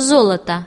золото